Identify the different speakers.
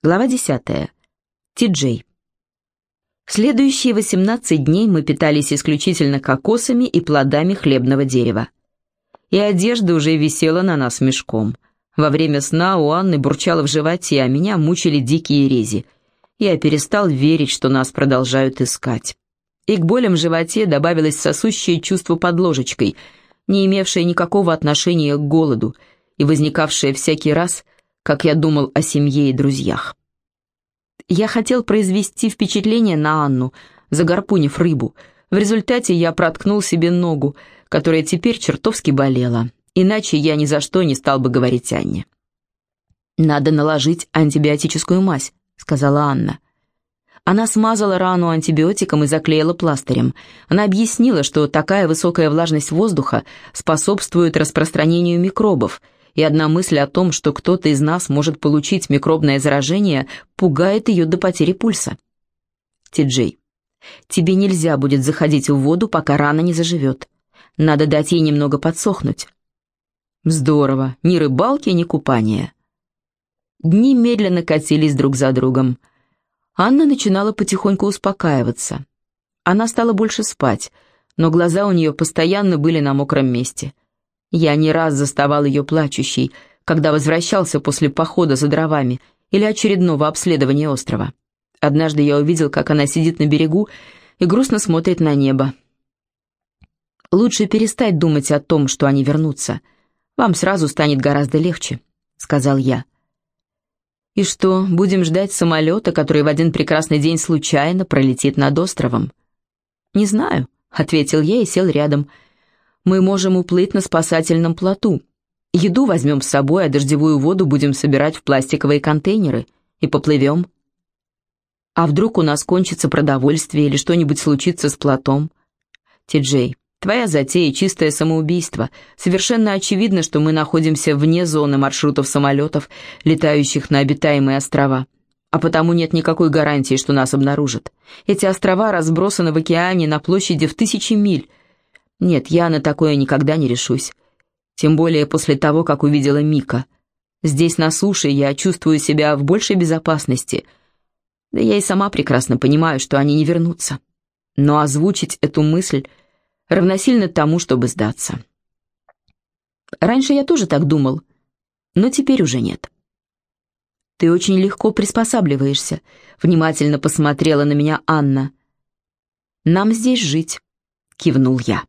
Speaker 1: Глава 10. Ти-Джей. Следующие 18 дней мы питались исключительно кокосами и плодами хлебного дерева. И одежда уже висела на нас мешком. Во время сна у Анны бурчало в животе, а меня мучили дикие рези. Я перестал верить, что нас продолжают искать. И к болям в животе добавилось сосущее чувство под ложечкой, не имевшее никакого отношения к голоду и возникавшее всякий раз – как я думал о семье и друзьях. Я хотел произвести впечатление на Анну, загорпунив рыбу. В результате я проткнул себе ногу, которая теперь чертовски болела. Иначе я ни за что не стал бы говорить Анне. «Надо наложить антибиотическую мазь», — сказала Анна. Она смазала рану антибиотиком и заклеила пластырем. Она объяснила, что такая высокая влажность воздуха способствует распространению микробов — и одна мысль о том, что кто-то из нас может получить микробное заражение, пугает ее до потери пульса. Ти-Джей, тебе нельзя будет заходить в воду, пока рана не заживет. Надо дать ей немного подсохнуть. Здорово, ни рыбалки, ни купания. Дни медленно катились друг за другом. Анна начинала потихоньку успокаиваться. Она стала больше спать, но глаза у нее постоянно были на мокром месте – я не раз заставал ее плачущей, когда возвращался после похода за дровами или очередного обследования острова. Однажды я увидел, как она сидит на берегу и грустно смотрит на небо. «Лучше перестать думать о том, что они вернутся. Вам сразу станет гораздо легче», — сказал я. «И что, будем ждать самолета, который в один прекрасный день случайно пролетит над островом?» «Не знаю», — ответил я и сел рядом, — мы можем уплыть на спасательном плоту. Еду возьмем с собой, а дождевую воду будем собирать в пластиковые контейнеры. И поплывем. А вдруг у нас кончится продовольствие или что-нибудь случится с плотом? Ти-Джей, твоя затея — чистое самоубийство. Совершенно очевидно, что мы находимся вне зоны маршрутов самолетов, летающих на обитаемые острова. А потому нет никакой гарантии, что нас обнаружат. Эти острова разбросаны в океане на площади в тысячи миль, нет, я на такое никогда не решусь. Тем более после того, как увидела Мика. Здесь на суше я чувствую себя в большей безопасности. Да я и сама прекрасно понимаю, что они не вернутся. Но озвучить эту мысль равносильно тому, чтобы сдаться. Раньше я тоже так думал, но теперь уже нет. Ты очень легко приспосабливаешься, внимательно посмотрела на меня Анна. Нам здесь жить, кивнул я.